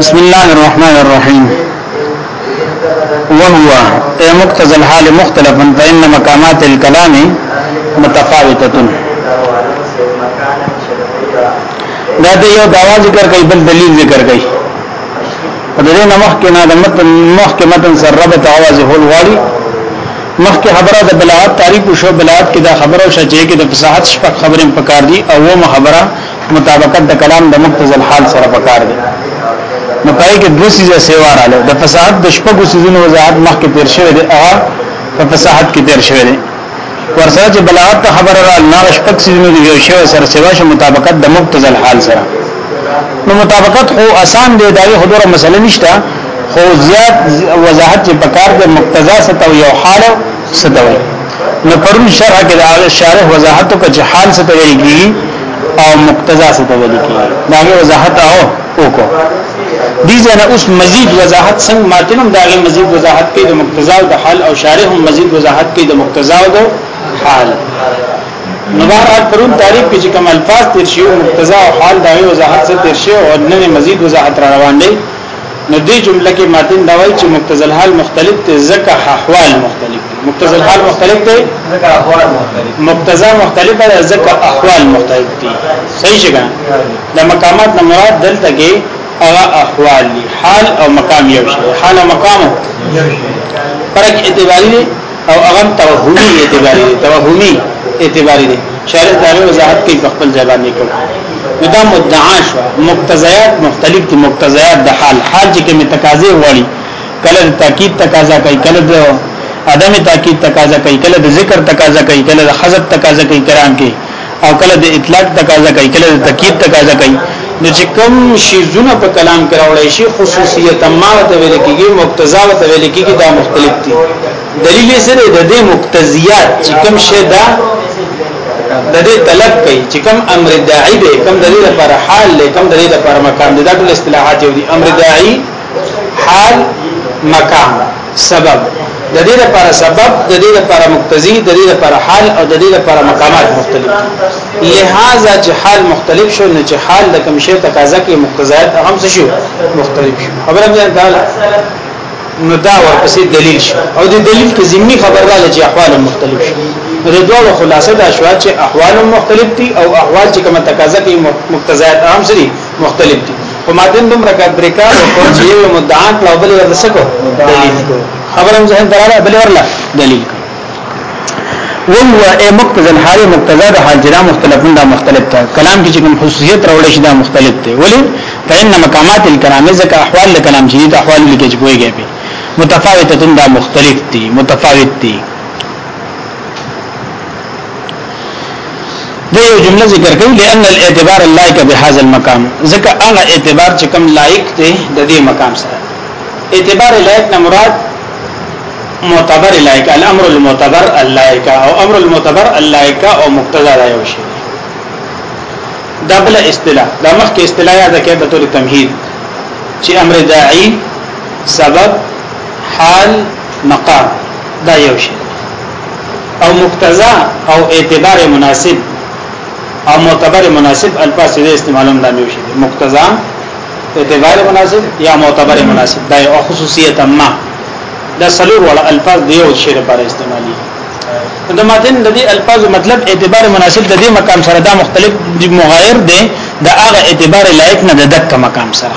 بسم الله الرحمن الرحيم وهو اي مقتضى الحال مختلف فإن مقامات الكلام متفاوتة دا د یو داوا ذکر کوي بل دلیل ذکر کوي په دې نه مخکې نه د متن مخکې متن سره ربط आवाज هول غالي مخکې خبره د بلاغت تعریف شو بلاغت کې دا خبره شجې کې د فصاحت شپږ خبرې پکار دي او و خبره مطابقت د کلام د مقتضى الحال سره پکار دی نو پای کې دوه سیزه سیوا رااله د فصاحت د شپږو سیزونو وضاحت مخکې تیر شوی دی هغه په فصاحت کې تیر شوی دی ورسره چې بلاغت ته خبره را نه شپږ سیزونو دی یو شی سره سیوا شو مطابقت د مقتضى الحال سره نو مطابقت خو آسان دی دا یو خبره مسله نشته خو زیات وضاحت چې پکار د مقتضا ستو یو حال ستوي نو پرون شرح کې دا شارح وضاحت کو چې حال ستوي کی او مقتضا ستوي کی دا وضاحت او وکړو دي ځنه اوس مزید وضاحت څنګه ماتنم دا غي مزید وضاحت کې د مقتضا او د حال او شارح هم مزید وضاحت کې د مقتضا او د حال نبارات پرون تعریف کې چې کوم الفاظ تیر شي او مقتضا او حال دا غي وضاحت څخه تیر شي او نن مزید وضاحت روان دي نو دې جمله کې ماتن دا وایي چې مقتضى الحال مختلف دي ځکه احوال مختلف دي مقتضى الحال مختلف دي ځکه احوال مختلف مقتضى مختلف دي ځکه احوال مختلف دي صحیح څنګه د مقامات نه مراد دلته کې هغه احوال دي حال او مقام یو شی حال او مقام فرق اعتباری او هغه توهمي اعتباري دي توهمي اعتباري دي شارح دا وضاحت کوي په خپل ځای باندې کوي نو دا مدعا شو مقتضیات مختلف دي مقتضیات د حال حال چې کوم تقاضې وړي کله د تاکید تقاضا کوي کله د عدم تاکید تقاضا کوي کله د ذکر تقاضا کوي کله د حذف تقاضا کوي کرام کوي او کله د اطلاق تقاضا کوي کله د تکید تقاضا کوي نو چې کوم شی زونه په کلام کې راوړی شي خصوصیت ما ته ویل کېږي مقتضا ته ویل کېږي دا مختلف دي دلیل یې سره د دې مقتضیات چې کوم شی دا د دې طلب کوي چې کوم امر داعی دی کوم د دې لپاره حال دی کوم د دې لپاره مقام دی دا ټول اصطلاحات دي امر داعی حال مقام سبب د دې لپاره سبب د دې لپاره مقتضی د دې لپاره حال او د دې لپاره مقامات مختلف لہذا چې حال مختلف شو نو چې حال د کوم شی تقاضا کې مقتضیات هم څه شو مختلف شو خبره مې ده نو دا ورپسې دلیل شو او د دلیل کې ذمي خبره ده چې احوال مختلف شو نو د دوه خلاصه دا شو چې احوال مختلف دي او احوال چې کوم تقاضا کې مقتضیات هم څه دي مختلف دي په ماتن دومره کار درې کار وکړ چې یو مدعا کړو بل ورته سکو دلیل خبرم ذهن دراله بل ورله دلیل وهو اي مقتضى الحال مقتضى د حال جنا مختلفون دا مختلف تا کلام کې کوم خصوصیت راوړل شي دا مختلف دی ولی فإن مقامات الكلام ذکر احوال الكلام چې د احوال لیکي چې کویږي به متفاوتتون دا مختلف دي متفاوت دي دا یو جمله ذکر کوي لئن الاعتبار اللائق بهذا المقام ځکه هغه اعتبار چې کوم لایق دی د دې مقام سره اعتبار لایق نه مراد معتبر لایق الامر المعتبر اللائق او امر المعتبر اللائق او مقتضا دا یو شی دا بل اصطلاح دا مخکې اصطلاح یاد کړئ په تور تمهید چې امر داعی سبب حال مقام دا یو شی او مقتضا او اعتبار مناسب او معتبر مناسب الفاظ دې استعمالوم دا نیو شي مقتضا اعتبار مناسب یا معتبر مناسب دا یو خصوصیت ما دا سلور ولا الفاظ دیو شی لپاره استعمالي د متن د دې الفاظ مطلب اعتبار مناسب د دې مقام سره دا مختلف مغایر دي د هغه اعتبار لایق نه د دک مقام سره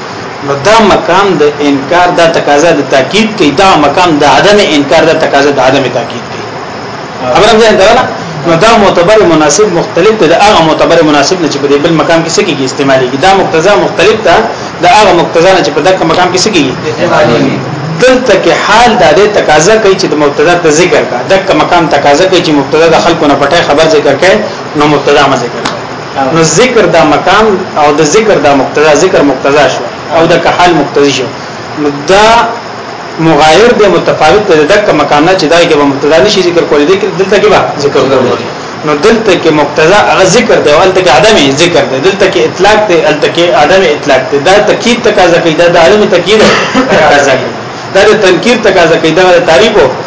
نو دا مقام د انکار دا تقاضا د تاکید کوي دا مقام د عدم انکار دا تقاضا د عدم تاکید کوي خبره ځان درنه نو دا معتبر مناسب مختلف ده هغه معتبر مناسب نه چې په بل مقام کې څه کېږي استعمالي دا مقتضا مختلف ده د هغه مقتضا نه چې په دغه مقام کې څه کېږي استعمالي دلته کې حال د دې تقاضا کوي چې د مبتدا ته ذکر کا دغه مقام تقاضا کوي چې مبتدا د خلکو نه پټه خبر ذکر کړي نو مبتدا ما ذکر نو ذکر دا مقام او د ذکر دا مقتضا ذکر مقتضا شو او د کحال مقتضی شو نو دا مغایر د متفاوت د دک مقام نه چې دا کې به مبتدا نشي ذکر کولای دي دلته کې به ذکر ضروري نو دلته کې مقتضا هغه ذکر دی او دلته کې عدم ذکر دی دلته کې اطلاق دی دلته کې عدم اطلاق دی دا تکید تقاضا کوي دا عدم تکید تقاضا کوي دا تنکیر تقاضا کوي دا تعریفو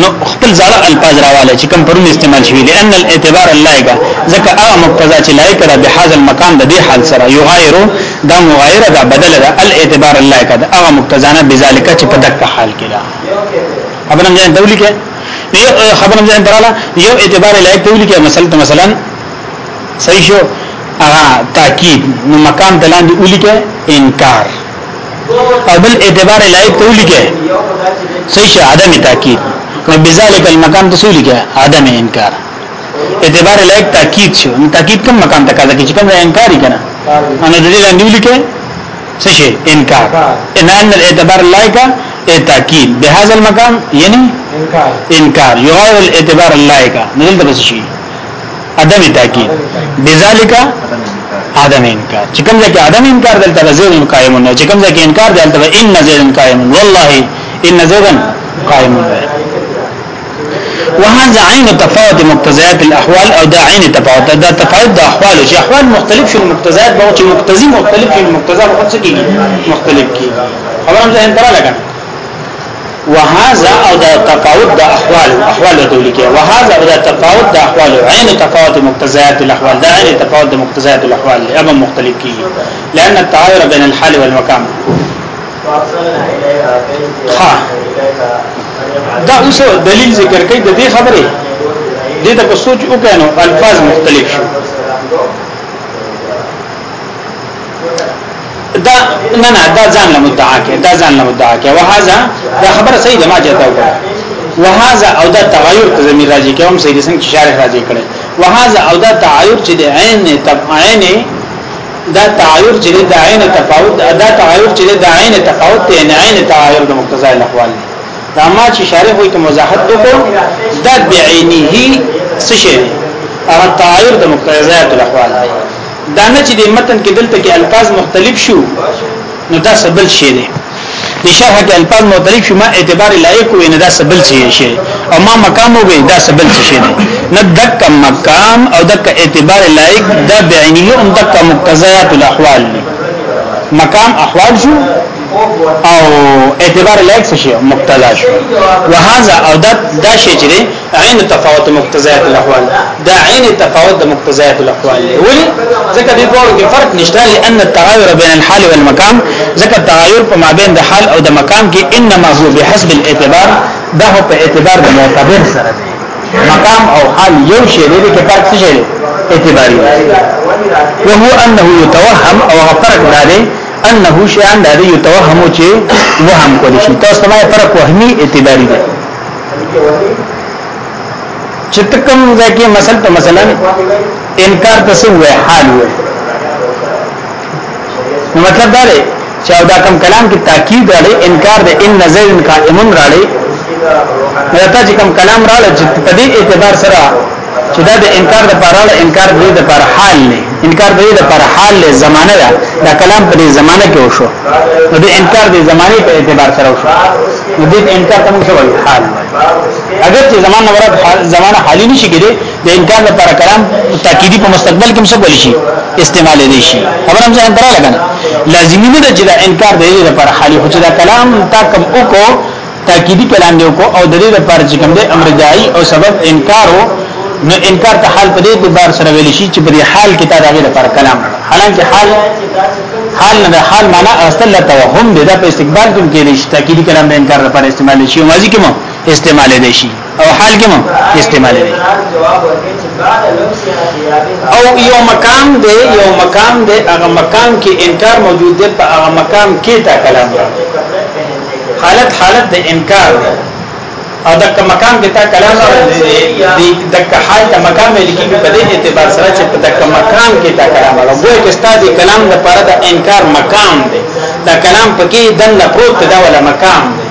نو خپل زړه الفاظ راواله چې کوم پرون استعمال شوی دي ان الاعتبار اللائقه ځکه هغه مقتضا چې لایق ده به حاصل مقام د دې حال سره یو غیرو دا مغایره ده بدل ده الاعتبار اللائقه ده هغه مقتضا نه بذالک چې په دغه حال کې ده خبرم ځان دولی کې یو خبرم ځان دراله یو اعتبار لایق دولی کې مثلا مثلا صحیح شو هغه تاکید نو مقام دلاندې اولی کې انکار او بل اعتبار لایق ته ولیکه صحیح شه عدم تاکید نو بذالک المقام ته ولیکه عدم انکار اعتبار لایق تاکید شو نو تاکید کوم مقام ته کاږي چې کوم انکاری کنه انا د دې لاندې ولیکه څه شي انکار ان ان الاعتبار لایق تاکید به هاذ المقام یعنی انکار انکار یغیر الاعتبار لایق نه دلته څه شي عدم تاکید بذالک عدم انکار چې کوم ځکه عدم انکار دلته زید قائم نه چې کوم ځکه انکار دلته ان زید قائم والله ان زید قائم وهذا عين تفاوت مقتضيات الاحوال او دا عين تفاوت دا تفاوت د احوال چې احوال مختلف شي مقتضيات به چې مقتضي مختلف شي مقتضا به څه کیږي مختلف کیږي خبرم ځین تر لګا وهذا او دا تفاوت د احوال احوال ته لیکي وهذا او دا تفاوت د احوال عین تفاوت مقتضیات الاحوال دا عین تفاوت د مقتضیات الاحوال له مختلف کیږي لأن التعاور بین الحال والمقام ها دا اوس دلیل ذکر کوي د دې خبرې دې ته په سوچ وکړو الفاظ مختلف شو دا نه نه دا ځان له مدعا کې دا ځان له مدعا کې وهذا دا خبره صحیح ده ما چاته وکړه وهذا او دا تغیر ته زمير راځي کوم صحیح دي څنګه شارح راځي کړي وهذا او دا تعایر چې د عین تب عین دا تعایر چې د عین تفاوت دا تعایر چې د عین تفاوت ته نه عین تعایر د مقتضا الاحوال دا ما چې شارح وي ته مزاحت وکړو دا بعینه څه شي هغه تعایر د مقتضا الاحوال دی دا نه چې د متن کې دلته کې الفاظ مختلف شو نو دا سبل شي دی د شرح کې الفاظ مختلف شو ما اعتبار لایق وي نه دا سبل شي شي او ما مقام وي دا سبل شي دی نه دک مقام او دک اعتبار لایق دا بعینی او دک مقتضیات الاحوال دی مقام احوال شو او اعتبار لایق شي مقتضا شو وهذا او دا دا شي چې عین تفاوت مقتضیات الاحوال دا عین تفاوت د مقتضیات الاحوال دی ولی ځکه د دوه کې فرق نشته لئن التغایر بین الحال والمکان ځکه تغایر په مابین د حال او د مکان کې انما هو بحسب الاعتبار دا په اعتبار د معتبر سره دی مقام او حال یو شی دی کې فرق څه دی اعتباری وهو انه يتوهم او فرق دا دی انه شیان دا دی يتوهم چې وهم کولی شي تاسو ما فرق وهمي اعتباری دی چې کوم ځای کې مثلا ته مثلا انکار تاسو وې حال وې مطلب دا دی چې دا کوم کلام کې تاکید راړي انکار د ان نظر قائمون راړي دا چې کوم کلام راړي چې په دې اعتبار سره چې دا د انکار د پاره له انکار دې د پر حال نه انکار دې د پر حال له زمانه ده دا کلام په دې زمانه کې وشو نو د انکار د زمانه په اعتبار سره وشو نو دې انکار ته موږ وایو حال اگر چې زمانه مراد زمانه حالي نشي کېده د انکار د پر کلام تاکیدی په مستقبل کې مسبل شي استعمال دي شي خبر هم ځان درا لګنه لازمي نه ده چې دا انکار دې د پر حالي خو چې دا کلام تا کوم وکړو تاکیدی کلام دی کو او د دې لپاره چې کوم دی امر داعی او سبب انکارو نو انکار ته حال په دې اعتبار سره ویل شي چې په دې حال کې تا دغه لپاره کلام حالانکه حال حال نه حال معنا اصل لا توهم دی دا په استقبال کې کې دي چې تاکیدی کلام د انکار لپاره استعمال شي ماضی کې مو استعمال دي شي او حال کې مو استعمال دي او یو مقام دی یو مقام دی هغه مقام کې انکار موجود دی په هغه مقام کې تا کلام حالت حالت د انکار دی او دک مقام کې تا کلام دی دک حال ته مقام ویل کېږي په دې اعتبار سره چې په دک مقام کې تا کلام او ګویا کې ستاسو کلام د پاره د انکار مقام دی دا کلام پکې دنه پروت دا ولا مقام دی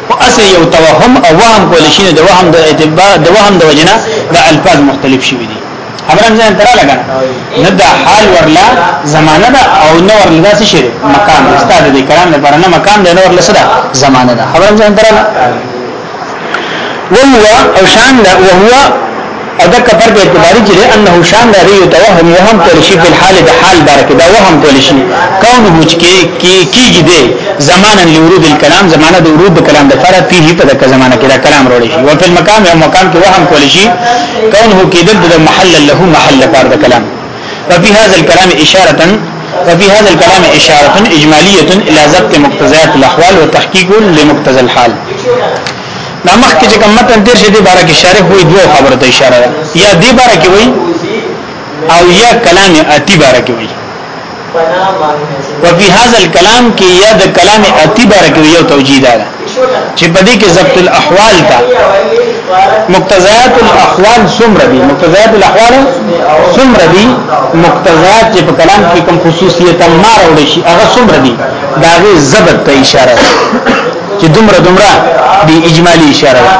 خو اصل یو توهم او وهم کول شي د وهم د اتباع د وهم د وجنه د الفاظ مختلف شي دي خبره نه ځان تراله کنه نه د حال ورلا زمانه ده او نه ورلا داسې شي مکان استاد دې کرام نه پر نه مکان دی نه ورلا سره زمانه ده خبره نه ځان تراله وهو او شان ده وهو او دا کفر په اعتباری چې انه شان دا دی توهم وهم کول شي په حال د حال بار کې دا وهم کول شي کون هوچ کې کې کېږي دی زمانن لورود الكلام زمانه د ورود کلام د فرع فيه په دغه زمانه کې دا کلام وروړي شي او په مقام او مقام کې وهم کول شي کون هو کې د محل له محل لپاره د کلام وفي هذا الكلام اشاره وفي هذا الكلام اشاره اجماليه الى ضبط مقتضيات الاحوال وتحقيق لمقتضى الحال دا مخکې چې کوم متن تیر شي د باره کې شارح وي دوه خبره ته اشاره ده یا د باره کې وي او یا کلام اتی باره کې وي وفي هذا الكلام کې یا د کلام اتی باره کې یو توجیه ده چې په دې کې ضبط الاحوال تا مقتضیات الاحوال څومره دي مقتضیات الاحوال څومره دي مقتضیات چې په کلام کې کوم خصوصیت ما راوړي شي هغه څومره دي دا غي ضبط ته اشاره ده چې دومره دومره دی اجمالی اشاره ده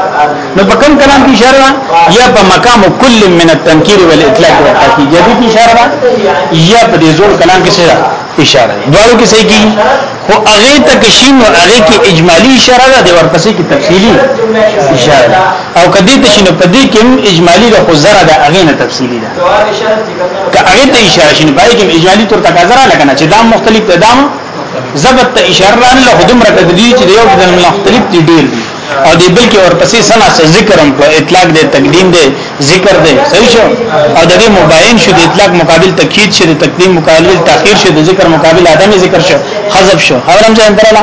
نو په کوم کلام کې اشاره ده یا په مقام کل من التنکیر والاطلاق والتاکید یا دې اشاره ده یا په دې زور کلام کې څه ده اشاره ده دواړو کې صحیح کی خو هغه تک شین او هغه کې اجمالی اشاره ده د ورپسې کې تفصیلی اشاره ده او کدی ته شنو په دې کې اجمالی ده خو زره ده هغه نه تفصیلی ده که هغه ته اشاره شنو پای کې اجمالی تر تکاذر لګنه چې دا مختلف ده زبط ته اشاره رانه له خدوم را کدي چې یو د مختلف دي ډیر دي او دی بل کې ورپسې سنا سره ذکر هم کو اطلاق دې تقدیم دې ذکر دې صحیح شو او د دې مباین شو د اطلاق مقابل تکید شو د تقدیم مقابل تاخير شو د ذکر مقابل عدم ذکر شو حذف شو خبرم ځان درلا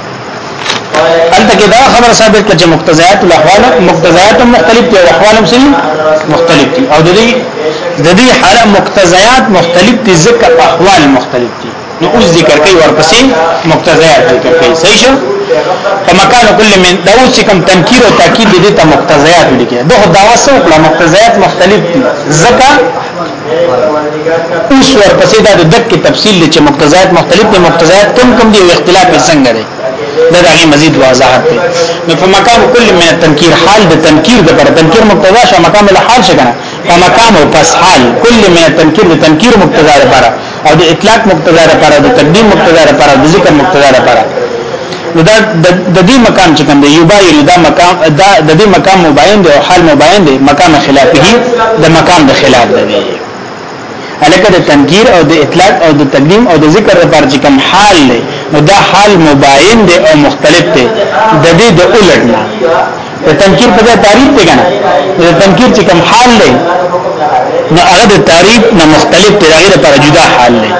البته کې دا خبره ثابت کړه چې مقتضیات الاحوال مقتضیات مختلف دي او احوال هم سری مختلف دي او د دې د دې حاله مقتضیات مختلف دي ځکه احوال مختلف دي نو اوس ذکر کوي ورپسې مقتضیات ذکر کوي صحیح شو فمکان کل من دا اوس کوم تنکیر او تاکید دي ته مقتضیات لیکي دغه دا وسو کړه مقتضیات مختلف دي ځکه اوس ورپسې دا د دک تفصیل دی چې مقتضیات مختلف دي مقتضیات کم کم دي او اختلاف یې څنګه دی دا دغه مزید وضاحت دی نو په مقام کل من التنکیر حال د تنکیر د پر تنکیر مقتضا شه مقام الحال شه کنه په مقام او پس حال کل من التنکیر د تنکیر مقتضا لپاره او د اطلاق مقتضا لپاره د تقدیم مقتضا لپاره د ذکر مقتضا لپاره نو دا د دې مقام چې کوم دی یباین دا مقام دا د دې مقام مباین دی او حال مباین دی مقام خلافه د مقام د خلاف دی الکه د تنکیر او د اطلاق او د تقدیم او د ذکر لپاره چې کوم حال دی نو دا حال مباین دی او مختلف دی د دې د الټ نه د تنکیر په ځای تعریف دی کنه د تنکیر چې کوم حال دی نو هغه د تعریف نه مختلف دی هغه لپاره جدا حال دی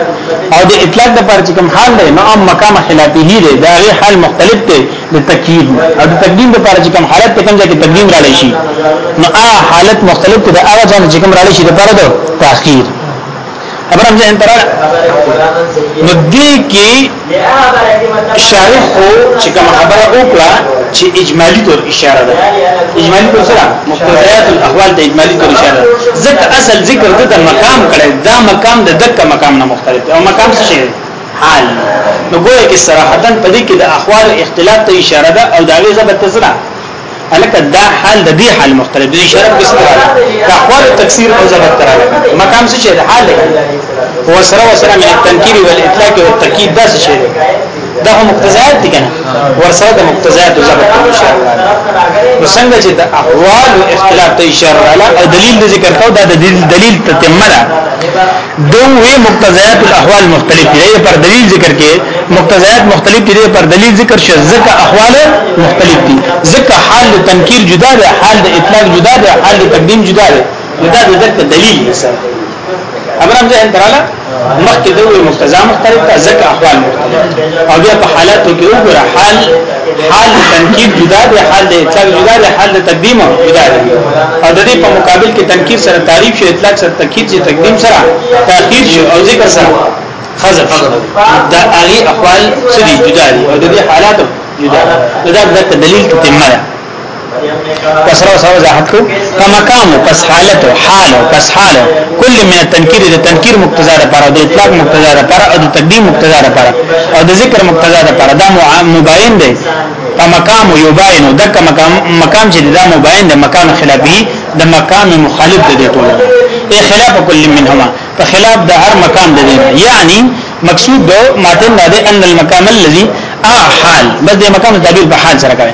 او د اطلاق د لپاره چې کوم حال دی نو ام مقام خلافه دی دا غي حال مختلف دی د تکیید او د تقدیم د لپاره چې کوم حالت ته کوم ځای کې تقدیم را لشي نو هغه حالت مختلف دی هغه ځان چې کوم را لشي د لپاره د تاخير خبرم ځین تر نو دې کې شارح او چې کوم خبره وکړه چې اجمالی تور اشاره ده اجمالی تور سره مقتضیات الاحوال ته اجمالی تور اشاره ده ځکه اصل ذکر د مقام کړه دا مقام د دک مقام نه مختلف او مقام څه شي حال نو ګویا کې صراحتن په دې کې د احوال اختلاف ته اشاره ده او دا غي زبر تسرا الکه دا حال د دې حال مختلف دی شرط کس تراله دا احوال تکثیر او زبر تراله مقام څه شي د حال دی هو سره وسره من التنکیر والاطلاق والتاکید دا څه شي دا هم مقتضیات دي کنه ورسره د مقتضیات او زبر کوم شي نو څنګه چې د احوال او اختلاف ته اشاره رااله او دلیل د ذکر کو دا د دلیل تتمه ده دوه مقتضیات الاحوال مختلف دي پر دلیل ذکر کې مقتضیات مختلف دي پر دلیل ذکر شي ځکه احوال مختلف دي ځکه حال د تنکیر جدا دی حال د اطلاق جدا دی حال د تقدیم جدا دی دا د ذکر دلیل سره امرام ځه انتراله مخکې دوه مقتضا مختلف ده ځکه احوال مختلف او بیا په حالاتو کې وګوره حال حال تنکیر جدا دی حال د اطلاق جدا دی حال د تقدیم جدا دی او د دې په مقابل کې تنکیر سره تعریف شي اطلاق سره تنکیر شي تقدیم سره تاخير شي او ذکر سره حذف دا هغه احوال سری جدا دي او د دې حالات جدا دا د دلیل تتمه کسره سره وضاحت کو په مقام پس حالت حال پس حال کل من تنکیر د تنکیر مقتضا لپاره د اطلاق مقتضا لپاره او د تقدیم مقتضا لپاره او د ذکر مقتضا لپاره دا مباین دی په مقام یو باین او دک مقام مقام چې دا مباین دی مقام خلافی د مقام مخالف دی ټول ای خلاف کل منهما په خلاف د هر مقام دی یعنی مقصود دو ماتن دا دی ان المقام الذي احال بس د مقام تعبیر په حال سره کوي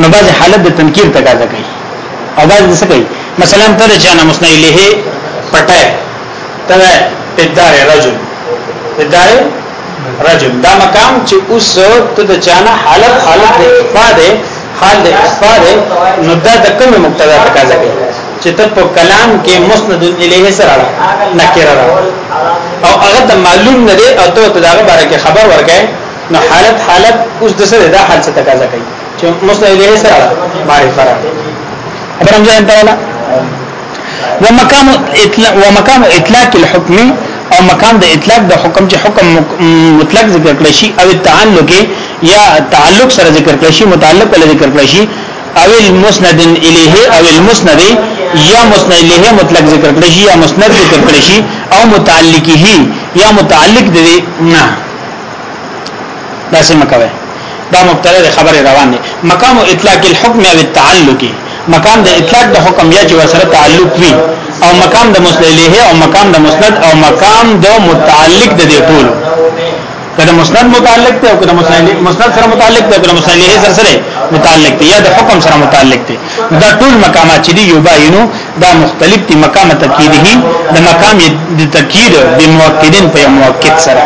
نو بعض حالت د تنکیر تقاضا کوي او بعض د څه کوي مثلا تر جانه مسنی له پټه تر پدار رجل پدار رجل دا مقام چې اوس ته د جانه حالت حالت د افاده حال د افاده نو دا د کوم مقتضا تقاضا کوي چې ته په کلام کې مسند الیه سره نکره او هغه ته معلوم نه دی او ته ته دا غبره کې خبر ورکې نو حالت حالت اوس د سره دا حال څه تقاضا کوي چې مسند الیه سره معرفه را خبرم ځان ته ولا ومقام اطلاق ومقام اطلاق الحكم او مقام د اطلاق د حکم چې حکم مطلق ذکر کړی شي او تعلق یا تعلق سره ذکر کړی شي متعلق له ذکر کړی شي او المسند الیه او المسند یا مسند الیه مطلق ذکر کړی شي یا مسند ذکر کړی شي او متعلقه یا متعلق دی نه داسې مکوي دا مبتدا د خبره روان دي مقام اطلاق الحكم او التعلق مقام د اطلاق د حکم یا چې وسره تعلق وي او مقام د مسللیه او مقام د مسند او مقام د متعلق د دې ټول کله مسند متعلق ته او کله مسند سره متعلق ته کله مسللیه سره سره متعلق ته یا د حکم سره متعلق ته دا ټول مقامات چې دی یو باینو دا مختلف دي مقام تکیده د مقام د تکید د موکدین په موکد سره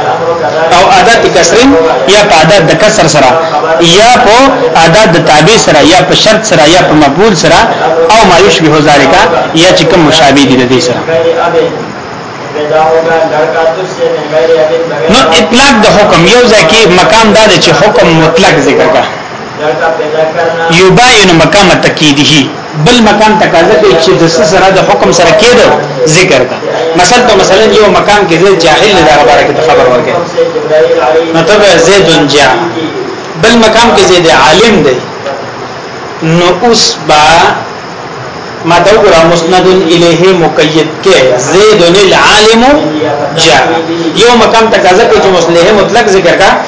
او ادا کسرین یا په ادا د کسر سره یا په ادا د تابع سره یا په شرط سره یا په مقبول سره او ما یشبه ذالک یا چې کوم مشابه دي د دې سره نو اطلاق د حکم یو ځکه مقام دا چې حکم مطلق ذکر کا یباین مقام تکیده بل مکان تقاضا کوي چې د سره د حکم سره کېد ذکر کا مثلا ته مثلا یو مکان کې زید جاهل نه دغه باره کې خبر ورکړي نو ته زید جا بل مکان کې زید عالم دی نو اوس با ما دا وګوره مسند الیه مقید کې زید العالم جاء یو مقام تقاضا کوي چې مصلح مطلق ذکر کا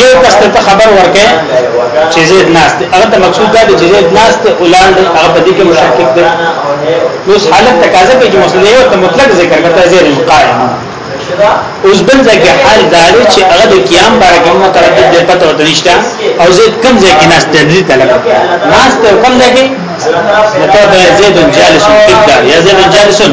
یو کس ته خبر ورکې چې زید ناس دی هغه ته مقصود دا دی چې زید ناس ته اولان دی هغه په دې کې مشکک دی نو حالت تقاضا کوي چې مسله یو ته مطلق ذکر کړه زید القائم اوس بل ځکه حال دا دی چې هغه د قیام بار کې مو ترتیب دی پته وته نشته او زید کم ځای کې ناس ته دی طلب ناس ته کم ځای کې متو د زید جالس کړه یا زید جالسون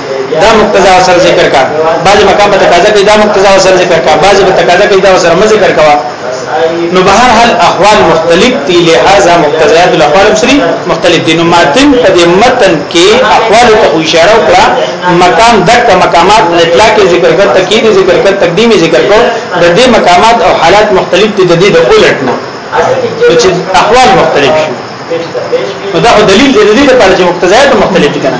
دا مقتضا سره ذکر کا بعض مقام په تقاضا کې دا مقتضا سره ذکر کا بعض په تقاضا کې دا سره مزه ذکر کا نو به هر حال احوال مختلف دي لہذا مقتضیات الاحوال سری مختلف دي نو ماتن په دې متن کې احوال ته اشاره وکړه مقام دک مقامات اطلاق ذکر کړ تکید ذکر کړ تقدیم ذکر کړ د دې مقامات او حالات مختلف دي د دې د اولټنا چې احوال مختلف شي نو دا دلیل دې دې لپاره چې مقتضیات مختلف دي کنه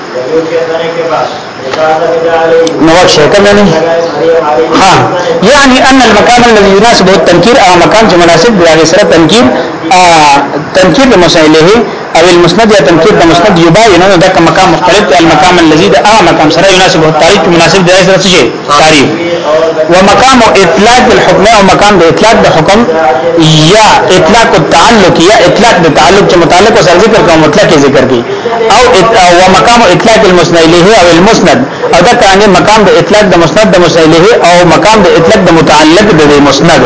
نور شيء كم يعني ها يعني ان المكان الذي يناسب التنكير او مكان چې مناسب دی هغه سره تنکیر تنکیر د مسائله او المسند یا تنکیر د مسند یباین نو دغه مقام مختلف دی المقام الذي د هغه مقام سره يناسب التعريف مناسب دی سره څه تعریف ومقام اطلاق الحكم او مقام د اطلاق د حکم یا اطلاق التعلق یا اطلاق د تعلق چې متعلق سره ذکر کوم مطلق ذکر کی او او مقام اطلاق المسند الیه او المسند او دا کانه مقام د اطلاق د مسند د مسند الیه او مقام د اطلاق د متعلق د مسند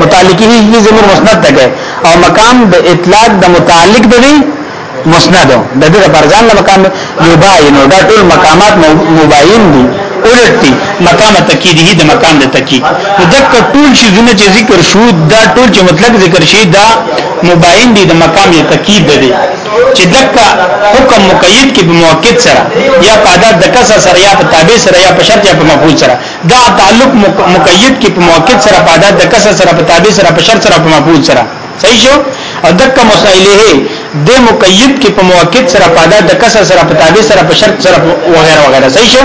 متعلقی هی زمیر مسند تک او مقام د اطلاق د متعلق د مسند د دې پر ځان له مقام یباین دا ټول مقامات مباین دي اولتی مقام تکیدی د مقام د تکی دک ټول شی زونه چې ذکر شو دا ټول چې مطلب ذکر شي دا مباین دي د مقام تکید دي چې دکا حکم مقید کې په موقت سره یا په عدد د کسر سره یا په تابع سره یا په شرط یا په مفعول سره دا تعلق مقید کې په موقت سره په عدد د کسر سره په تابع سره په شرط سره په مفعول سره صحیح شو او دکا مسائله د مقید کې په موقت سره په عدد د کسر سره په تابع سره په شرط سره وغیرہ وغیرہ صحیح شو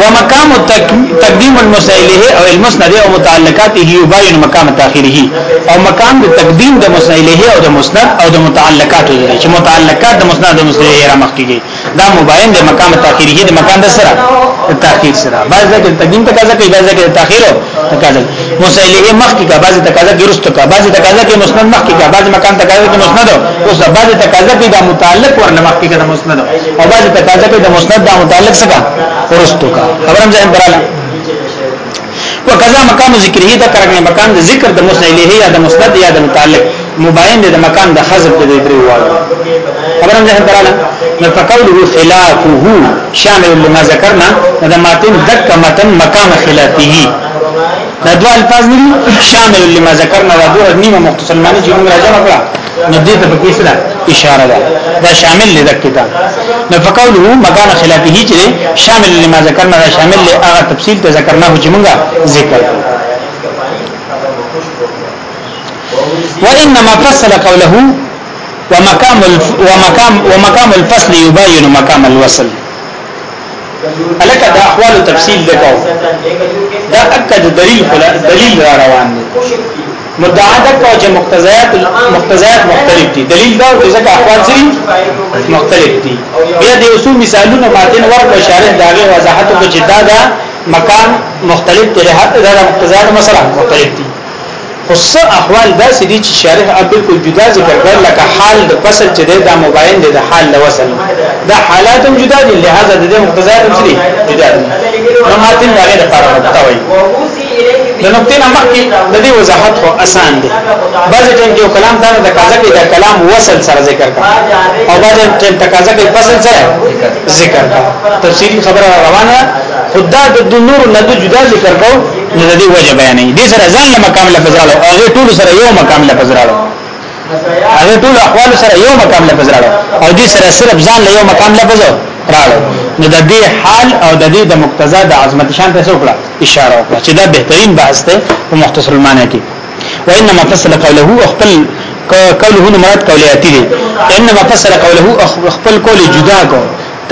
ومقام تقدیم المسئله او المسند او متعلقاته یباین مقام تاخیره او مقام د تقدیم د مسئله او د مسند او د متعلقات دی چې متعلقات د مسند او مسئله را مخکیږي دا مباین د مقام تاخیره د مقام د سره تاخیر سره بعضی کې تقدیم تقاضا کوي بعضی کې تاخیر تقاضا مسئله مخکې کا بعضی تقاضا کې رسته کا بعضی تقاضا کې مسند مخکې کا بعضی مکان تقاضا کې مسند او سب بعضی تقاضا کې د متعلق ورنه مخکې کا مسند او بعضی تقاضا کې د مسند د متعلق څخه ورسته کا خبرم ځان براله وکذا مقام ذکره دا کرنګ مقام د ذکر د مسند له یا د مسند یا د متعلق مباین د مقام د حذف د درې وایي خبرم ځان براله نو فقوله خلافه شامل لما ذکرنا دا ماتن دک متن مقام خلافه دا دوه الفاظ دي شامل لما ذکرنا دا دوه نیمه مختصر معنی چې موږ راځو کړه نو دې ته پکې سره اشاره ده دا شامل لري دکته نو فقوله مکان خلافه چې شامل لما ذکرنا دا شامل له هغه تفصیل ته ذکرنا هو چې موږ ذکر وانما فصل قوله ومقام ومقام ومقام الفصل يبين مقام الوصل الکه دا احوال تفصیل دکاو دا اکد دلیل خلا دلیل را روان دی مدعا دا کو چې مقتضیات مقتضیات مختلف دي دلیل دا چې ځکه احوال سری مختلف دي بیا د اصول مثالونه ماتن ورک شارح داغه وضاحت کو چې دا دا مکان مختلف دی هر دا مقتضیات مثلا مختلف دي خو څه احوال داسې دي چې شارح بالکل جدا ذکر کړل لکه حال د فصل چې دا مباین دی د حال د وصل دا حالات هم جدا دي لہذا د دې مقتضا هم سری جدا دي نو ماتن دا غیر لپاره متوي د نقطې نه مخکې د دې وضاحت خو اسان دی بعض ټیم کې کلام دا د قاضا کې دا کلام وصل سره ذکر کا او بعض ټیم تقاضا کې فصل سره ذکر کا تفصیلی خبره روانه خدا د نور نه جدا ذکر کو نو د دې وجه بیانې دې سره ځان له مقام لفظ راړو هغه ټول سره یو مقام لفظ راړو هغه ټول احوال سره یو مقام لفظ راړو او دې سره صرف ځان له یو مقام لفظ راړو نو د دې حال او د دې د مقتضا د عظمت شان ته څوکړه اشاره وکړه چې دا بهترین بحث دی په مختصر المعنی کې وانما فصل قوله خپل قوله مراد قولیاتی دی انما فصل قوله خپل قول جدا کو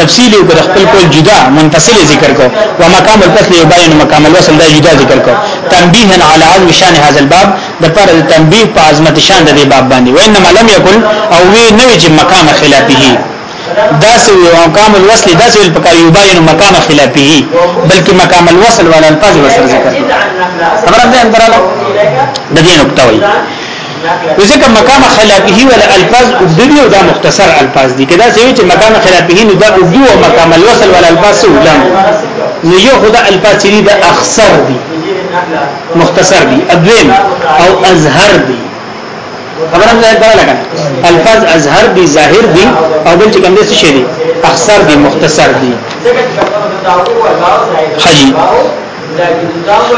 تفصیلی وکړو د خپل قول جدا منفصل ذکر کو ومقام الفصل یبین مقام الوصل دا جدا ذکر کو تنبیها علی عظم شان هذا الباب د پر تنبیه په عظمت شان د دې باب باندې وانما لم یکن او وی نه چې مقام خلافه دا سو مقام الوصل دا سو په کایو بیان مقام خلافه بلکې مقام الوصل ولا الفاظ وسر ذکر خبره ده اندراله د دې نقطه وایي ځکه مقام خلافه ولا الفاظ اوږدوي او دا مختصر الفاظ دي کدا سوي چې مقام خلافه نو دا اوږدو او مقام الوصل ولا الفاظ اوږدان نو یو خدا الفاظ دي دا اخسر دي مختصر دي ادویم او ازهر دي خبرم ځای دا لګا الفاظ ازهر دي ظاهر دي او بل چې کوم دي څه دي اخسر دي مختصر دي حجي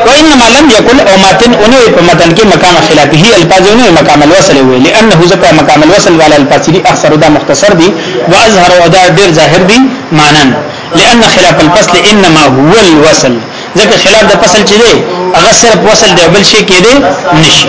وانما لم يقل او ماتن انه په متن کې مقام خلافه الفاظ انه مقام الوصل ویل لانه ذکر مقام الوصل ولا الفاظ دي اخر دا مختصر دي واظهر او دا ډیر ظاهر دي معنا لان خلاف الفصل انما هو الوصل ځکه خلاف د فصل چې دی هغه صرف وصل دی بل شي کې دی نشي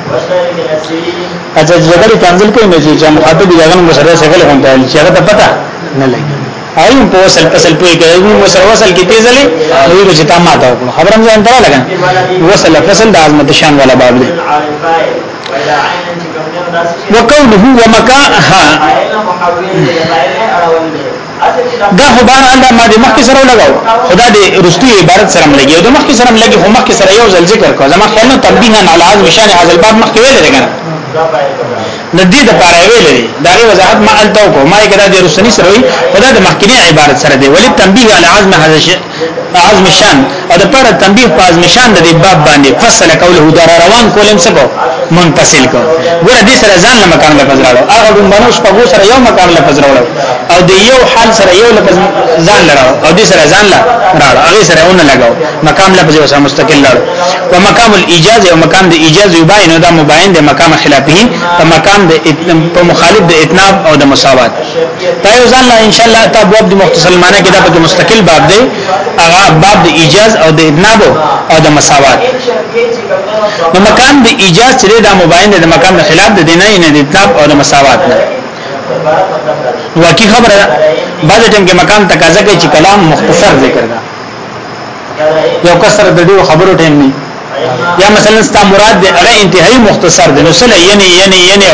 اته جګړه پنځل کې نه چې مخاطب یې هغه مسره څنګه لګون دی چې هغه ته پته نه لګي اي په وصل پسل پوي کوي نو مسره وصل کې تیزلې نو چې تا ما ته وکړو خبره مې انتره لګا وصل فصل د عظمت شان ولا باب دی وقوله ومکا ها دا خو بهر حال ما د مخکې سره لګاو خدا دې رستوي عبارت سره لګي او د مخکې سره لګي خو مخکې سره یو ځل ذکر کو زما خیال نو تنبیها علی عظم شان هاذ الباب مخکې ویل لګا نه دې د پاره ویل دي دا غي وضاحت ما الته کو ما کدا د رسنی سره وي خدا د مخکې عبارت سره دی ولی تنبیه علی عظم هاذ عزم شان او د پر تنبیه په عزم شان د باب باندې فصل کوله دا روان کولم څه کو منفصل کو ګوره دې سره ځان له مقام له فزراړو هغه د منوس په ګو سره یو مقام له فزراړو او د یو حال سره یو لفظ ځان لره او دې سره ځان له راړو هغه سره ونه لګاو مقام له فزراړو سره مستقل لړو او مقام الاجازه او مقام د اجازه یباین دا مباین د مقام خلافه په مقام د په مخالف د اتناب او د مساوات دا یو ځان ان شاء الله تا باب د مختصر معنی کې دا په مستقل باب دی هغه باب د ایجاز او د ادناب او د مساوات نو مقام د ایجاز چې دا مباین د مقام د خلاف د دینه نه د ادناب او د مساوات نه واقعي خبره بعد ټیم کې مقام تقاضا کوي چې کلام مختصر ذکر ده یو کس سره د ډیرو خبرو ټیم نه یا مثلا ستا مراد دی هغه انتهایی مختصر دی نو سره یعنی یعنی یعنی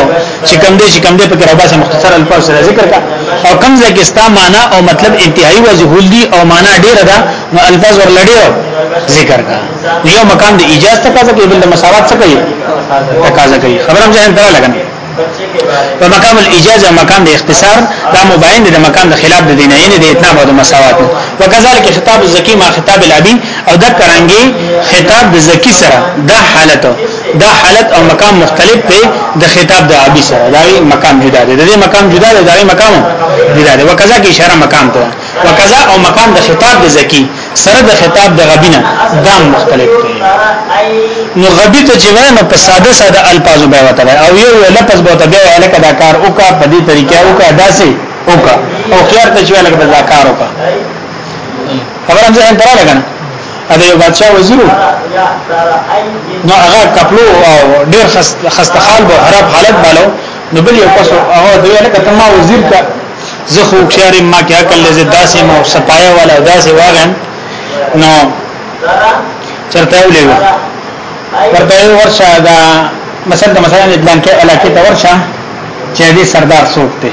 چې کوم دی چې کوم دی پکې راوباسه مختصر الفاظ سره ذکر کا او کوم ځای کې ستا معنا او مطلب انتهایی واضح دی او معنا ډیره ده نو الفاظ ورلډیو ذکر کا یو مقام د ایجاز تقاضا کوي بل د مساوات څخه کوي تقاضا کوي خبرم ځان ته لګنه په مقام الاجازه او مقام د اختصار دا مباین د مقام د خلاف د دین یعنی د اتناب او د مساوات وکذالک خطاب الزکی ما خطاب الابی او د کرانګي خطاب د زکی سره دا حالت دا حالت او مقام مختلف دی د خطاب د ابي سره دا مقام جدا دی د مقام جدا دی دا مقام جدا دی وکذا کی اشاره مقام ته وکذا او مکان د خطاب د زکی سره د خطاب د غبینه دا مختلف دی نو غبی ته چې وای نو په ساده ساده الفاظو به وته او یو لفظ به ته بیا الکه دا کار وکا په دې طریقې وکا داسې وکا او خيار ته چې وای لکه دا کار وکا خبرم زه هم تراله کنه ا دې بادشاہ وزیر نو هغه کپلو او ډېر خسته خال به خراب حالت بالو نو بل یو کس هغه دی لکه تما وزیر کا زه خو هوښیار یم ما کې عقل لږ داسې مو صفایا والا داسې واغم نو چرته ولې ورته یو ورشه دا مثلا د مثلا ادلان کې علاقه ته ورشه چې دې سردار څوک دی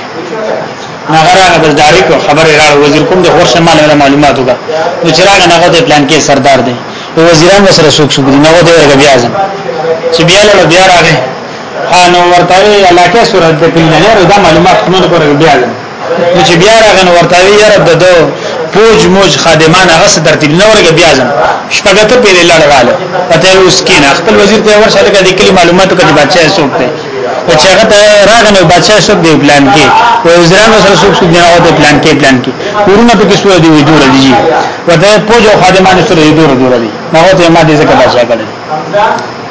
هغه هغه د داریک خبره را وزیر کوم د ورشه مال معلومات وکړه نو چې راغی هغه د ادلان کې سردار دی وزیران سره څوک څوک دي نو دا بیا ځم چې بیا له بیا راغی نو ورته علاقه صورت د پیلنې دا معلومات خمن کور بیا ده نو چې بیا راغنه ورته یاره د دو پوج موج خادمان هغه څه ترتیب نه ورګه بیا ځم شپږته پیلې لړغاله پته اوس کې نه خپل وزیر ته ورشه لکه د کلی معلوماتو کې بچا سوق دی او چې هغه ته راغنه بچا سوق دی پلان کې او وزیرانو سره سوق سوق نه او پلان کې پلان کې ورونه په کې سو دی جوړ دی ورته پوج او خادمان سره جوړ جوړ دی هغه ته ما دې څه کړه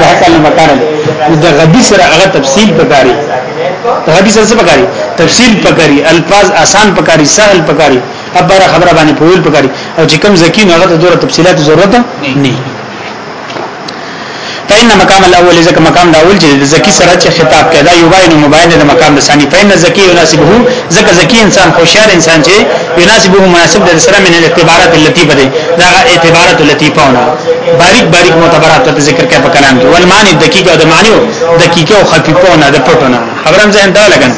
دا کار نه پکار دی دا غبي سره هغه تفصیل پکاري غبي سره څه پکاري تفصیل پکاري الفاظ آسان پکاري سهل پکاري خبره خبره باندې پوهل پکاري او چې کم زکی نو هغه ته ډوره تفصيلات ضرورت نه فإن مقام الأول ذکر مقام الأول چې زکی سره چې خطاب کړه یو باید مباین د مقام ثانی فإن زکی يناسبه ذکر زکی انسان خوشاله انسان چې يناسبه مناسب د سره من الاعتبارات اللطيفه دي دا اعتبارات اللطيفه نه باریک باریک معتبرات ته ذکر کوي په کلام کې ول معنی دقیق او د معنی دقیق او خفيفه نه د پټو نه خبرم ځین دا لګن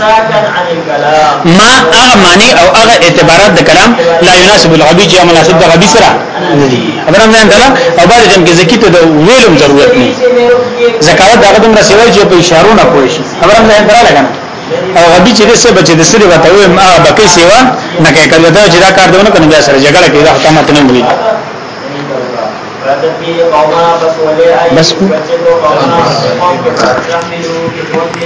ما هغه معنی او هغه اعتبارات د کلام لا يناسب الغبي چې مناسب د غبي سره ندي خبرم ځین دا او بعد جن کې زکیته د ویلم ضرورت نه زکات دغه دومره سیوای چې په اشارو نه پوي شي خبرم ځین دا لګن او غبي چې دسه بچي د سری وته وي ما بکې سیوا نه کې کله دا چې دا کار دونه کنه بیا سره جګړه کې دا حکومت نه ملي بس